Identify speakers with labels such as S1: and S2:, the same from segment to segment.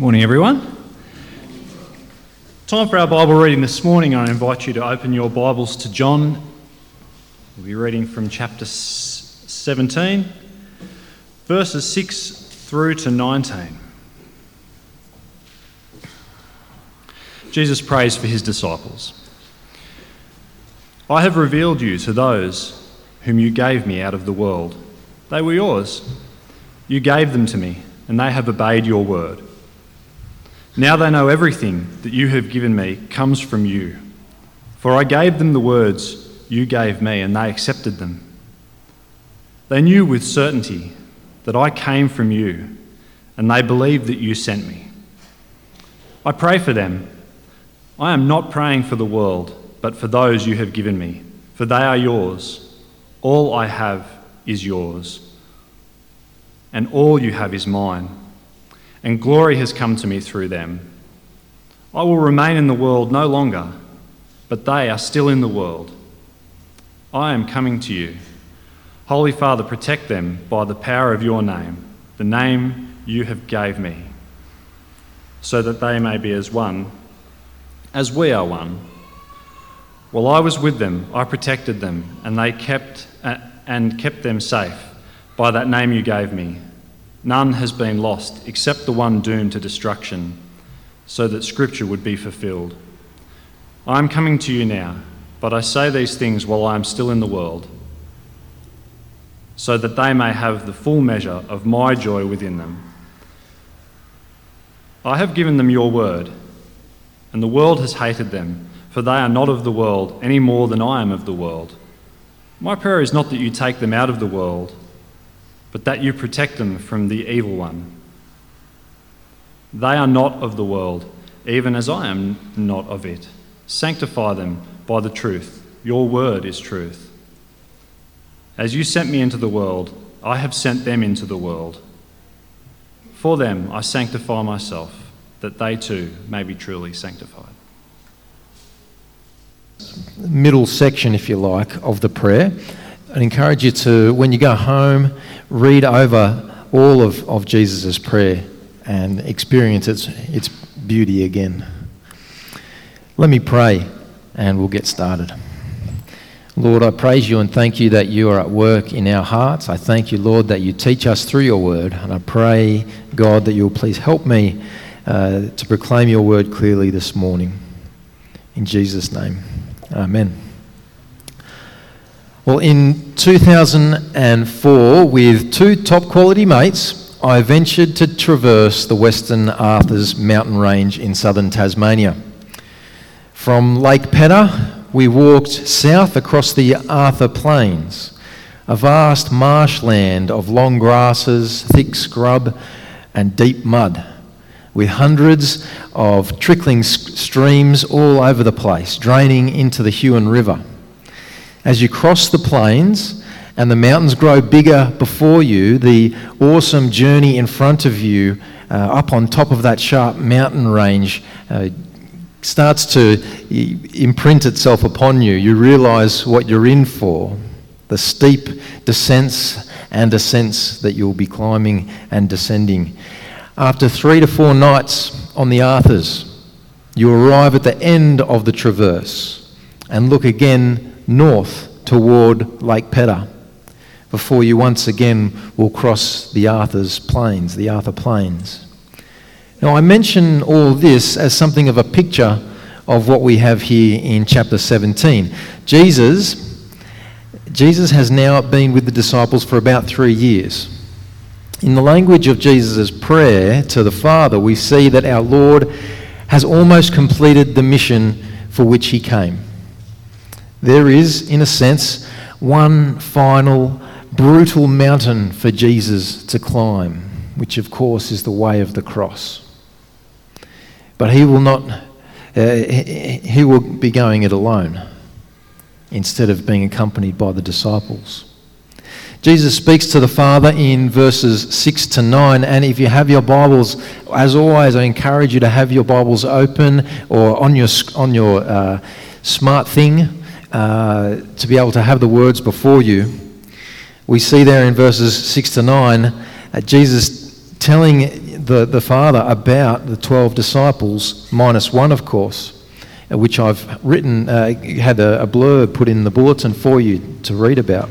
S1: Morning, everyone. Time for our Bible reading this morning. I invite you to open your Bibles to John. We'll be reading from chapter 17, verses 6 through to 19. Jesus prays for his disciples. I have revealed you to those whom you gave me out of the world. They were yours. You gave them to me, and they have obeyed your word. Now they know everything that you have given me comes from you. For I gave them the words you gave me, and they accepted them. They knew with certainty that I came from you, and they believed that you sent me. I pray for them. I am not praying for the world, but for those you have given me, for they are yours. All I have is yours, and all you have is mine and glory has come to me through them. I will remain in the world no longer, but they are still in the world. I am coming to you. Holy Father, protect them by the power of your name, the name you have gave me, so that they may be as one, as we are one. While I was with them, I protected them, and they kept uh, and kept them safe by that name you gave me. None has been lost except the one doomed to destruction, so that Scripture would be fulfilled. I am coming to you now, but I say these things while I am still in the world, so that they may have the full measure of my joy within them. I have given them your word, and the world has hated them, for they are not of the world any more than I am of the world. My prayer is not that you take them out of the world but that you protect them from the evil one. They are not of the world, even as I am not of it. Sanctify them by the truth. Your word is truth. As you sent me into the world, I have sent them into the world. For them I sanctify myself, that they too may be truly sanctified.
S2: Middle section, if you like, of the prayer. I encourage you to, when you go home, read over all of, of Jesus' prayer and experience its, its beauty again. Let me pray and we'll get started. Lord, I praise you and thank you that you are at work in our hearts. I thank you, Lord, that you teach us through your word. And I pray, God, that you'll please help me uh, to proclaim your word clearly this morning. In Jesus' name, amen. Well, in 2004, with two top quality mates, I ventured to traverse the Western Arthurs mountain range in southern Tasmania. From Lake Pedder, we walked south across the Arthur Plains, a vast marshland of long grasses, thick scrub, and deep mud, with hundreds of trickling streams all over the place, draining into the Huon River. As you cross the plains and the mountains grow bigger before you, the awesome journey in front of you, uh, up on top of that sharp mountain range, uh, starts to imprint itself upon you. You realize what you're in for the steep descents and ascents that you'll be climbing and descending. After three to four nights on the Arthurs, you arrive at the end of the traverse and look again north toward Lake Pedder before you once again will cross the Arthur's plains, the Arthur Plains. Now, I mention all this as something of a picture of what we have here in chapter 17. Jesus, Jesus has now been with the disciples for about three years. In the language of Jesus' prayer to the Father, we see that our Lord has almost completed the mission for which he came. There is, in a sense, one final brutal mountain for Jesus to climb, which of course is the way of the cross. But he will not, uh, he will be going it alone instead of being accompanied by the disciples. Jesus speaks to the Father in verses 6 to 9. And if you have your Bibles, as always, I encourage you to have your Bibles open or on your, on your uh, smart thing uh, to be able to have the words before you. We see there in verses 6 to 9 uh, Jesus telling the, the Father about the 12 disciples, minus one, of course, uh, which I've written, uh, had a, a blurb put in the bulletin for you to read about.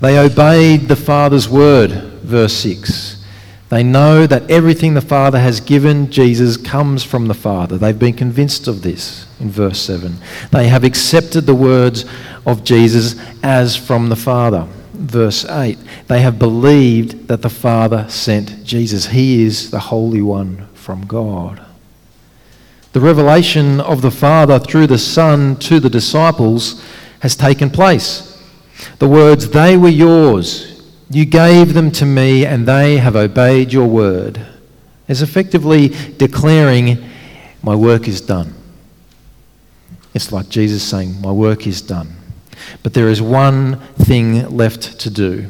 S2: They obeyed the Father's word, verse 6. They know that everything the Father has given Jesus comes from the Father. They've been convinced of this in verse 7. They have accepted the words of Jesus as from the Father. Verse 8. They have believed that the Father sent Jesus. He is the Holy One from God. The revelation of the Father through the Son to the disciples has taken place. The words, They were yours, you gave them to me, and they have obeyed your word, is effectively declaring, My work is done. It's like Jesus saying, My work is done. But there is one thing left to do.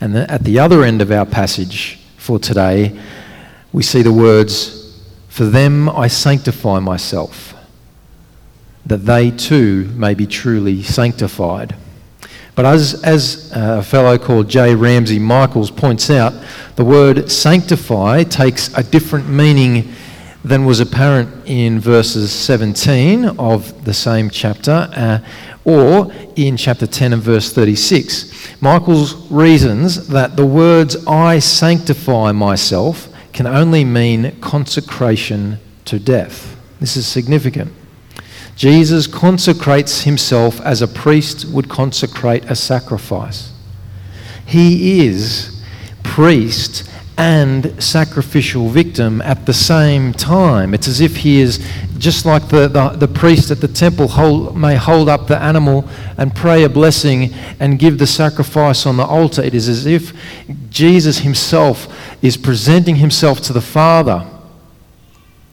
S2: And at the other end of our passage for today, we see the words, For them I sanctify myself, that they too may be truly sanctified. But as, as a fellow called J. Ramsey Michaels points out, the word sanctify takes a different meaning than was apparent in verses 17 of the same chapter uh, or in chapter 10 and verse 36. Michaels reasons that the words I sanctify myself can only mean consecration to death. This is significant. Jesus consecrates himself as a priest would consecrate a sacrifice. He is priest and sacrificial victim at the same time. It's as if he is just like the, the, the, priest at the temple hold, may hold up the animal and pray a blessing and give the sacrifice on the altar. It is as if Jesus himself is presenting himself to the Father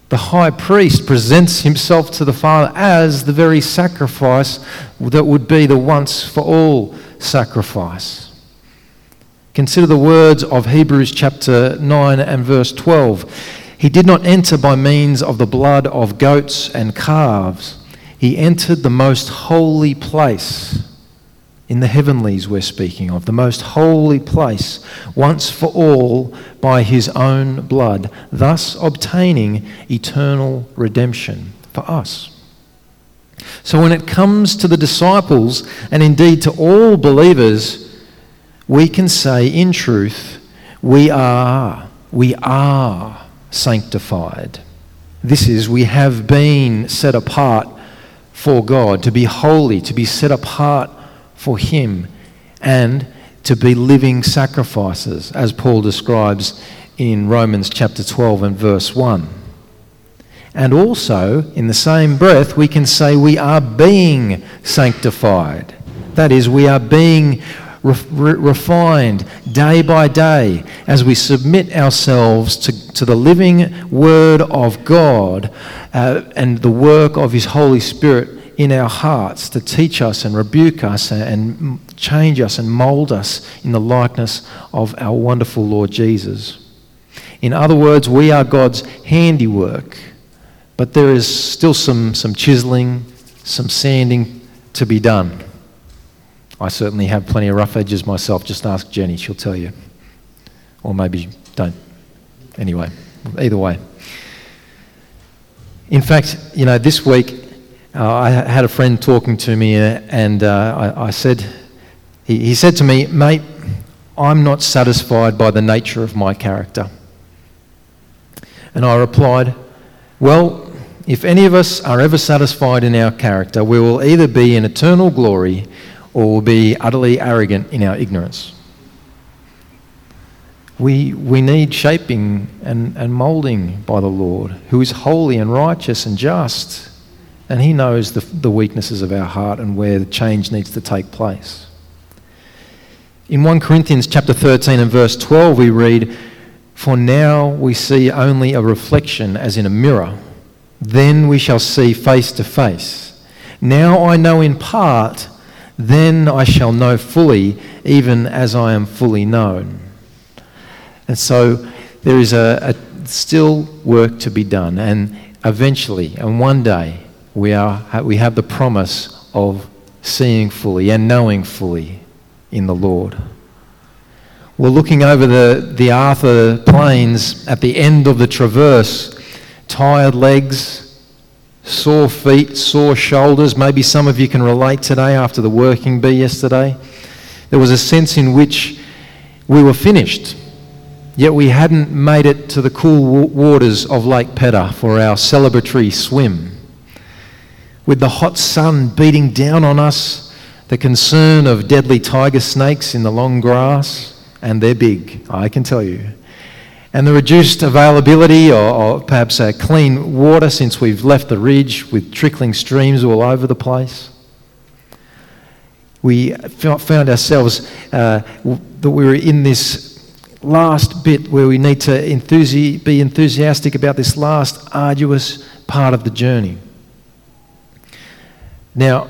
S2: the high priest presents himself to the Father as the very sacrifice that would be the once for all sacrifice. Consider the words of Hebrews chapter 9 and verse 12. He did not enter by means of the blood of goats and calves, he entered the most holy place in the heavenlies we're speaking of, the most holy place, once for all by his own blood, thus obtaining eternal redemption for us. So when it comes to the disciples, and indeed to all believers, we can say in truth, we are, we are sanctified. This is, we have been set apart for God, to be holy, to be set apart for Him and to be living sacrifices, as Paul describes in Romans chapter 12 and verse 1. And also, in the same breath, we can say we are being sanctified. That is, we are being re- refined day by day as we submit ourselves to, to the living Word of God uh, and the work of His Holy Spirit in our hearts to teach us and rebuke us and change us and mold us in the likeness of our wonderful Lord Jesus. In other words, we are God's handiwork, but there is still some, some chiseling, some sanding to be done. I certainly have plenty of rough edges myself. Just ask Jenny, she'll tell you. Or maybe don't. Anyway, either way. In fact, you know, this week uh, I had a friend talking to me, uh, and uh, I, I, said, he, he said to me, Mate, I'm not satisfied by the nature of my character. And I replied, Well, if any of us are ever satisfied in our character, we will either be in eternal glory or will be utterly arrogant in our ignorance. We, we need shaping and, and moulding by the Lord, who is holy and righteous and just. And He knows the, the weaknesses of our heart and where the change needs to take place. In 1 Corinthians chapter 13 and verse 12, we read, For now we see only a reflection as in a mirror. Then we shall see face to face. Now I know in part, then I shall know fully, even as I am fully known. And so there is a, a still work to be done. And eventually, and one day, we, are, we have the promise of seeing fully and knowing fully in the Lord. We're looking over the, the Arthur Plains at the end of the traverse, tired legs, sore feet, sore shoulders. Maybe some of you can relate today after the working bee yesterday. There was a sense in which we were finished, yet we hadn't made it to the cool waters of Lake Pedder for our celebratory swim. With the hot sun beating down on us, the concern of deadly tiger snakes in the long grass, and they're big, I can tell you. And the reduced availability or, or perhaps a clean water since we've left the ridge with trickling streams all over the place. We found ourselves uh, that we were in this last bit where we need to enthusi- be enthusiastic about this last arduous part of the journey. Now,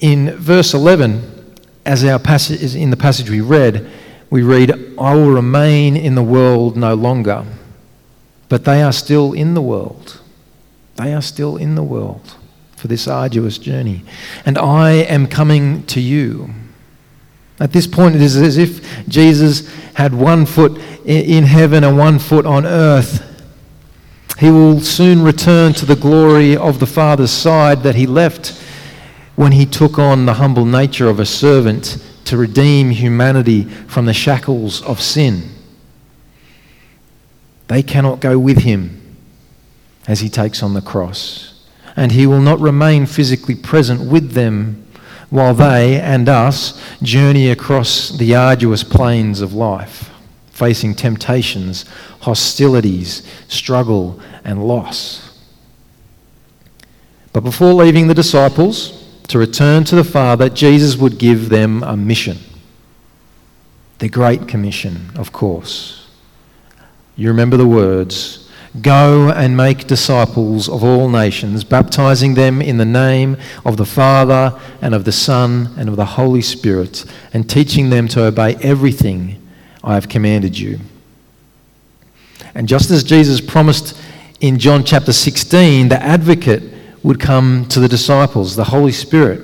S2: in verse 11, as our passage in the passage we read, we read, I will remain in the world no longer. But they are still in the world. They are still in the world for this arduous journey. And I am coming to you. At this point, it is as if Jesus had one foot in heaven and one foot on earth. He will soon return to the glory of the Father's side that he left when he took on the humble nature of a servant to redeem humanity from the shackles of sin. They cannot go with him as he takes on the cross, and he will not remain physically present with them while they and us journey across the arduous plains of life, facing temptations, hostilities, struggle, and loss. But before leaving the disciples, to return to the Father, Jesus would give them a mission. The Great Commission, of course. You remember the words Go and make disciples of all nations, baptizing them in the name of the Father and of the Son and of the Holy Spirit, and teaching them to obey everything I have commanded you. And just as Jesus promised in John chapter 16, the advocate would come to the disciples, the Holy Spirit.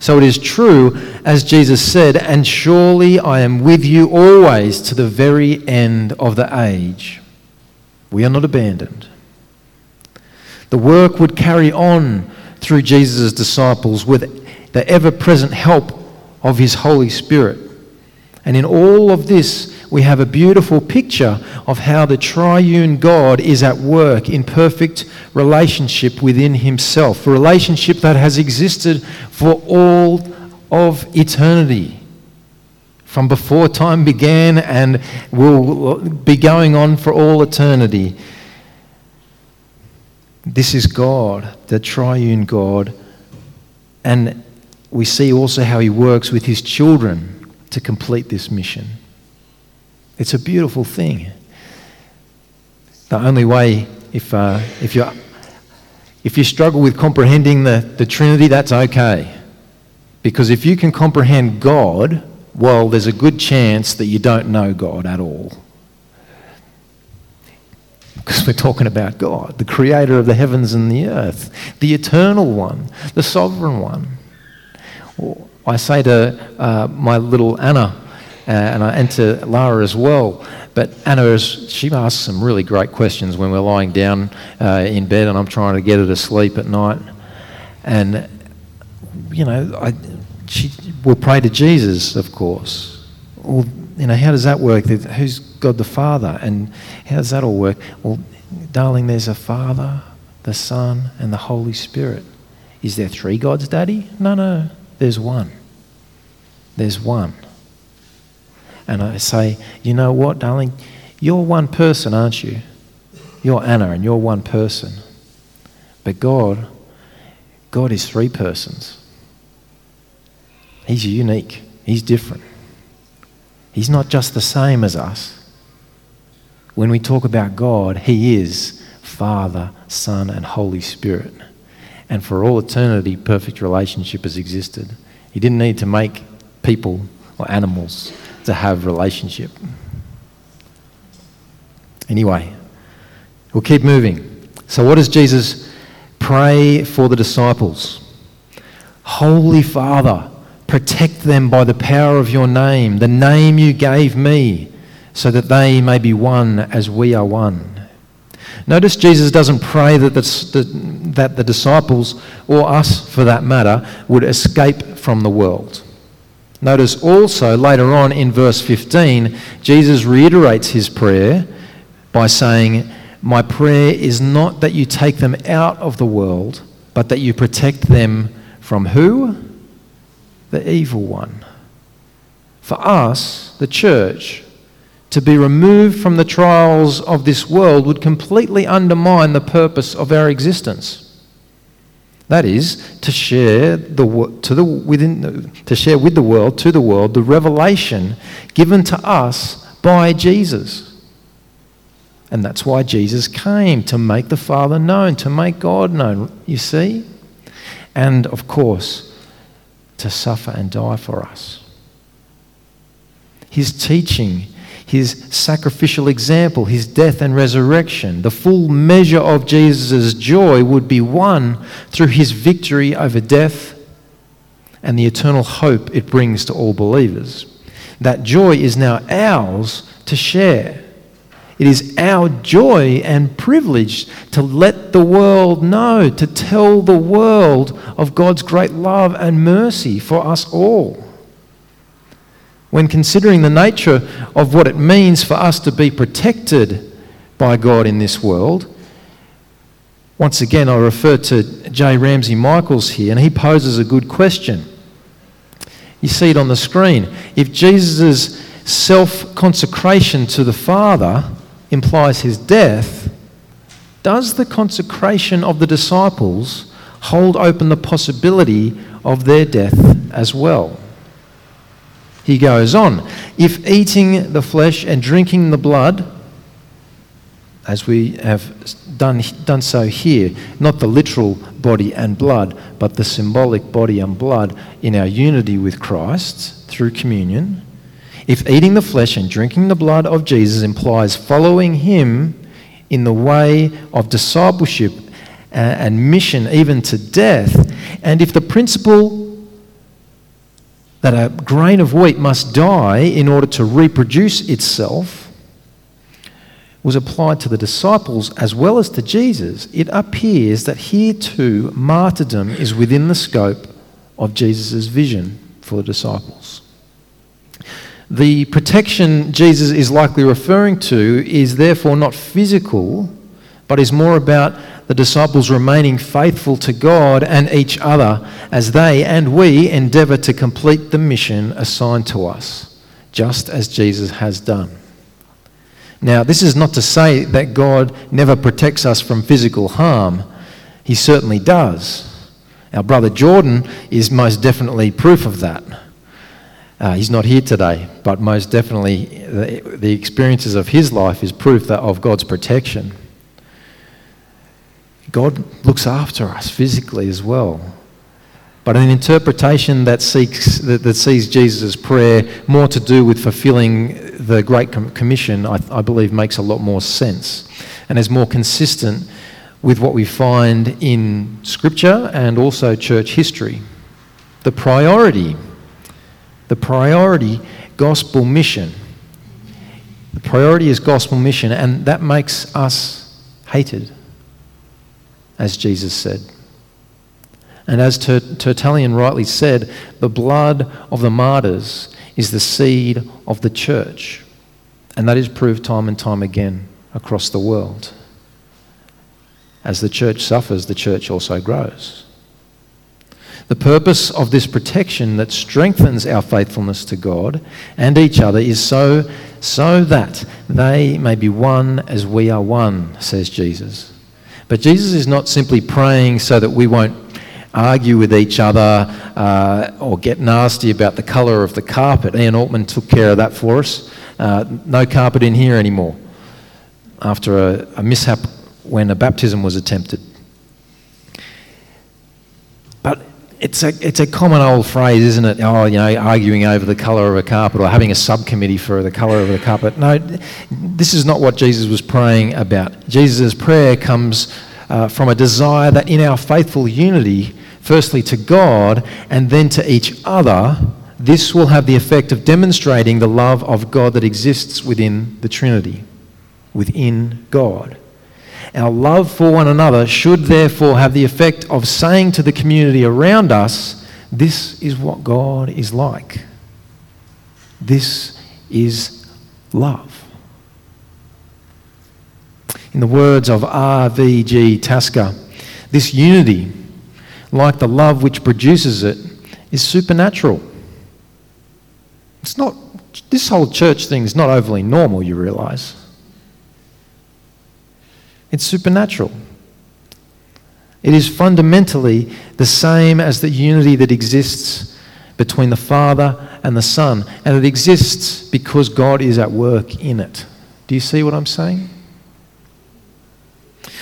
S2: So it is true, as Jesus said, and surely I am with you always to the very end of the age. We are not abandoned. The work would carry on through Jesus' disciples with the ever present help of his Holy Spirit. And in all of this, we have a beautiful picture of how the triune God is at work in perfect relationship within himself, a relationship that has existed for all of eternity. From before time began and will be going on for all eternity. This is God, the triune God. And we see also how he works with his children to complete this mission. It's a beautiful thing. The only way, if, uh, if, you if you struggle with comprehending the, the Trinity, that's okay. Because if you can comprehend God, well, there's a good chance that you don't know God at all. Because we're talking about God, the creator of the heavens and the earth, the eternal one, the sovereign one. I say to uh, my little Anna, uh, and, I, and to Lara as well, but Anna, is, she asks some really great questions when we're lying down uh, in bed and I'm trying to get her to sleep at night. And, you know, I, she will pray to Jesus, of course. Well, you know, how does that work? Who's God the Father? And how does that all work? Well, darling, there's a Father, the Son, and the Holy Spirit. Is there three gods, Daddy? No, no. There's one. There's one. And I say, you know what, darling? You're one person, aren't you? You're Anna and you're one person. But God, God is three persons. He's unique. He's different. He's not just the same as us. When we talk about God, He is Father, Son, and Holy Spirit and for all eternity, perfect relationship has existed. He didn't need to make people or animals to have relationship. Anyway, we'll keep moving. So, what does Jesus pray for the disciples? Holy Father, Protect them by the power of your name, the name you gave me, so that they may be one as we are one. Notice Jesus doesn't pray that the, that the disciples, or us for that matter, would escape from the world. Notice also later on in verse 15, Jesus reiterates his prayer by saying, My prayer is not that you take them out of the world, but that you protect them from who? The evil one. For us, the church, to be removed from the trials of this world would completely undermine the purpose of our existence. That is, to share, the, to the, within, to share with the world, to the world, the revelation given to us by Jesus. And that's why Jesus came, to make the Father known, to make God known, you see? And of course, to suffer and die for us. His teaching his sacrificial example, his death and resurrection. The full measure of Jesus' joy would be won through his victory over death and the eternal hope it brings to all believers. That joy is now ours to share. It is our joy and privilege to let the world know, to tell the world of God's great love and mercy for us all when considering the nature of what it means for us to be protected by God in this world, once again, I refer to J. Ramsey Michaels here, and he poses a good question. You see it on the screen. If Jesus' self consecration to the Father implies his death, does the consecration of the disciples hold open the possibility of their death as well? He goes on If eating the flesh and drinking the blood, as we have done, done so here, not the literal body and blood, but the symbolic body and blood in our unity with Christ through communion, if eating the flesh and drinking the blood of Jesus implies following him in the way of discipleship uh, and mission, even to death, and if the principle that a grain of wheat must die in order to reproduce itself was applied to the disciples as well as to Jesus, it appears that here too martyrdom is within the scope of Jesus' vision for the disciples. The protection Jesus is likely referring to is therefore not physical, but is more about the disciples remaining faithful to God and each other as they and we endeavour to complete the mission assigned to us, just as Jesus has done. Now, this is not to say that God never protects us from physical harm, He certainly does. Our brother Jordan is most definitely proof of that. Uh, he's not here today, but most definitely the, the experiences of his life is proof that, of God's protection. God looks after us physically as well. But an interpretation that, seeks, that, that sees Jesus' prayer more to do with fulfilling the Great Commission, I, I believe, makes a lot more sense and is more consistent with what we find in Scripture and also church history. The priority, the priority gospel mission. The priority is gospel mission, and that makes us hated as Jesus said. And as Tertullian rightly said, the blood of the martyrs is the seed of the church. And that is proved time and time again across the world. As the church suffers, the church also grows. The purpose of this protection that strengthens our faithfulness to God and each other is so, so that they may be one as we are one, says Jesus. But Jesus is not simply praying so that we won't argue with each other uh, or get nasty about the colour of the carpet. Ian Altman took care of that for us. Uh, no carpet in here anymore after a, a mishap when a baptism was attempted. It's a, it's a common old phrase, isn't it? Oh, you know, arguing over the colour of a carpet or having a subcommittee for the colour of the carpet. No, this is not what Jesus was praying about. Jesus' prayer comes uh, from a desire that in our faithful unity firstly to God and then to each other, this will have the effect of demonstrating the love of God that exists within the Trinity, within God. Our love for one another should therefore have the effect of saying to the community around us, This is what God is like. This is love. In the words of R.V.G. Tasker, this unity, like the love which produces it, is supernatural. It's not, this whole church thing is not overly normal, you realize. It's supernatural. It is fundamentally the same as the unity that exists between the Father and the Son, and it exists because God is at work in it. Do you see what I'm saying?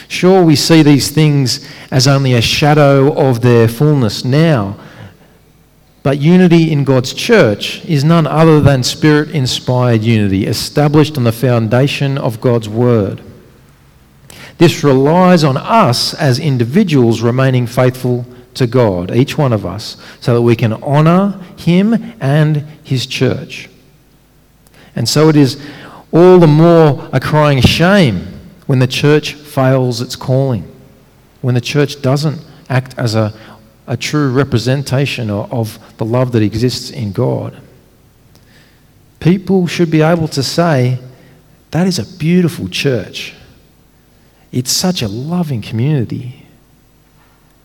S2: Sure, we see these things as only a shadow of their fullness now, but unity in God's church is none other than spirit inspired unity, established on the foundation of God's Word. This relies on us as individuals remaining faithful to God, each one of us, so that we can honour Him and His church. And so it is all the more a crying shame when the church fails its calling, when the church doesn't act as a, a true representation of, of the love that exists in God. People should be able to say, that is a beautiful church. It's such a loving community.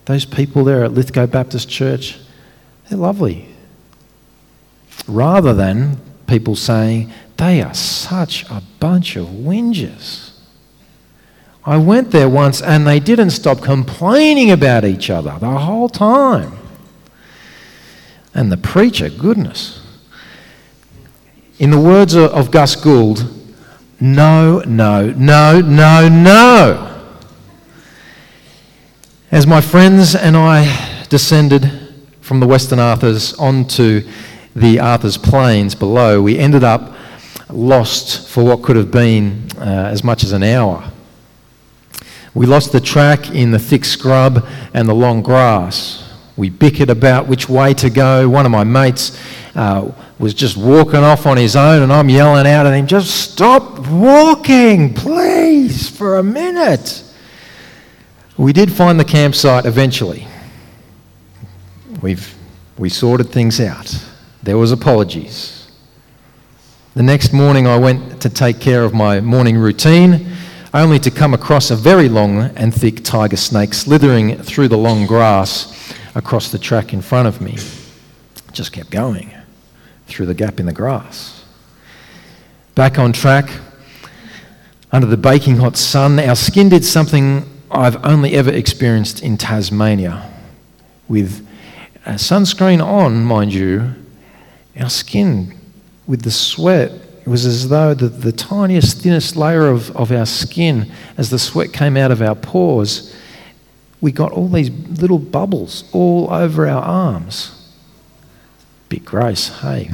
S2: Those people there at Lithgow Baptist Church, they're lovely. Rather than people saying, they are such a bunch of whingers. I went there once and they didn't stop complaining about each other the whole time. And the preacher, goodness. In the words of Gus Gould, no, no, no, no, no. As my friends and I descended from the Western Arthurs onto the Arthurs Plains below, we ended up lost for what could have been uh, as much as an hour. We lost the track in the thick scrub and the long grass. We bickered about which way to go. One of my mates uh, was just walking off on his own, and I'm yelling out at him, Just stop walking, please, for a minute. We did find the campsite eventually. We've, we sorted things out. There was apologies. The next morning, I went to take care of my morning routine, only to come across a very long and thick tiger snake slithering through the long grass across the track in front of me. Just kept going through the gap in the grass. Back on track, under the baking hot sun, our skin did something I've only ever experienced in Tasmania. With sunscreen on, mind you, our skin, with the sweat, it was as though the, the tiniest, thinnest layer of, of our skin, as the sweat came out of our pores, we got all these little bubbles all over our arms. Big grace, hey.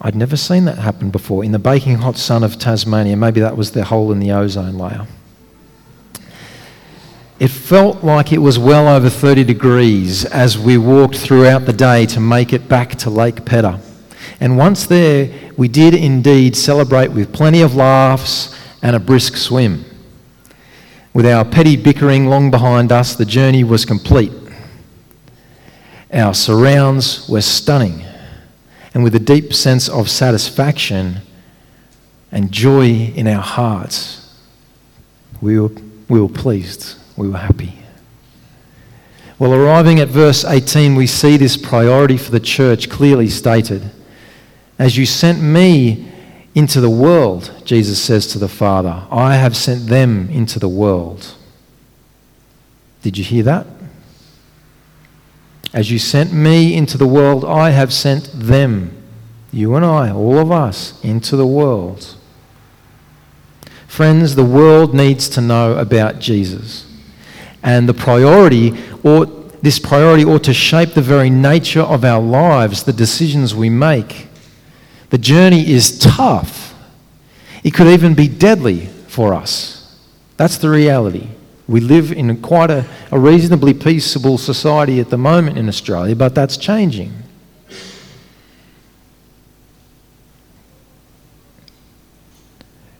S2: I'd never seen that happen before. In the baking hot sun of Tasmania, maybe that was the hole in the ozone layer. It felt like it was well over 30 degrees as we walked throughout the day to make it back to Lake Pedder. And once there, we did indeed celebrate with plenty of laughs and a brisk swim. With our petty bickering long behind us, the journey was complete. Our surrounds were stunning, and with a deep sense of satisfaction and joy in our hearts, we were, we were pleased, we were happy. Well, arriving at verse 18, we see this priority for the church clearly stated. As you sent me into the world, Jesus says to the Father, I have sent them into the world. Did you hear that? As you sent me into the world, I have sent them, you and I, all of us, into the world. Friends, the world needs to know about Jesus. And the priority ought, this priority ought to shape the very nature of our lives, the decisions we make. The journey is tough. It could even be deadly for us. That's the reality. We live in quite a, a reasonably peaceable society at the moment in Australia, but that's changing.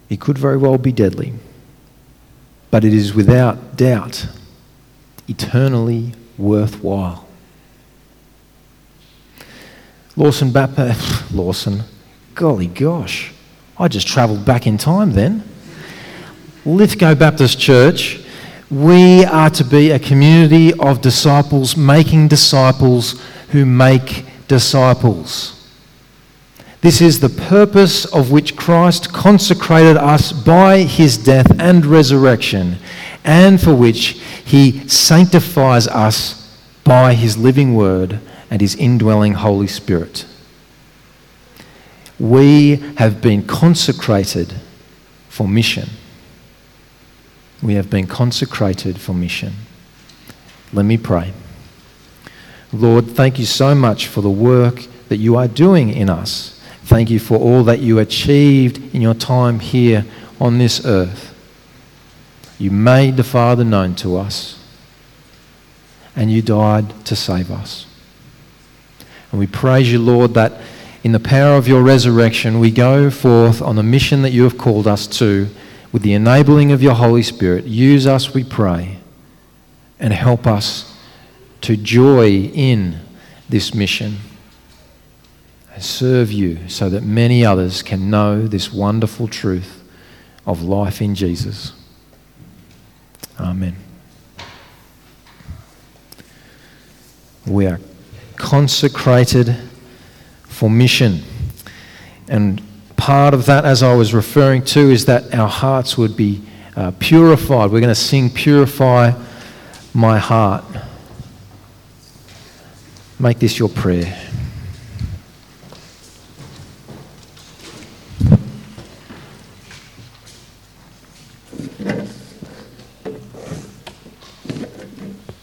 S2: It could very well be deadly, but it is without doubt eternally worthwhile. Lawson Baptist, Lawson, golly gosh, I just travelled back in time then. Lithgow Baptist Church, we are to be a community of disciples making disciples who make disciples. This is the purpose of which Christ consecrated us by his death and resurrection, and for which he sanctifies us by his living word and his indwelling Holy Spirit. We have been consecrated for mission. We have been consecrated for mission. Let me pray. Lord, thank you so much for the work that you are doing in us. Thank you for all that you achieved in your time here on this earth. You made the Father known to us, and you died to save us. And we praise you, Lord, that in the power of your resurrection, we go forth on the mission that you have called us to with the enabling of your Holy Spirit. Use us, we pray, and help us to joy in this mission and serve you so that many others can know this wonderful truth of life in Jesus. Amen. We are consecrated for mission. And part of that, as I was referring to, is that our hearts would be uh, purified. We're going to sing Purify My Heart. Make this your prayer.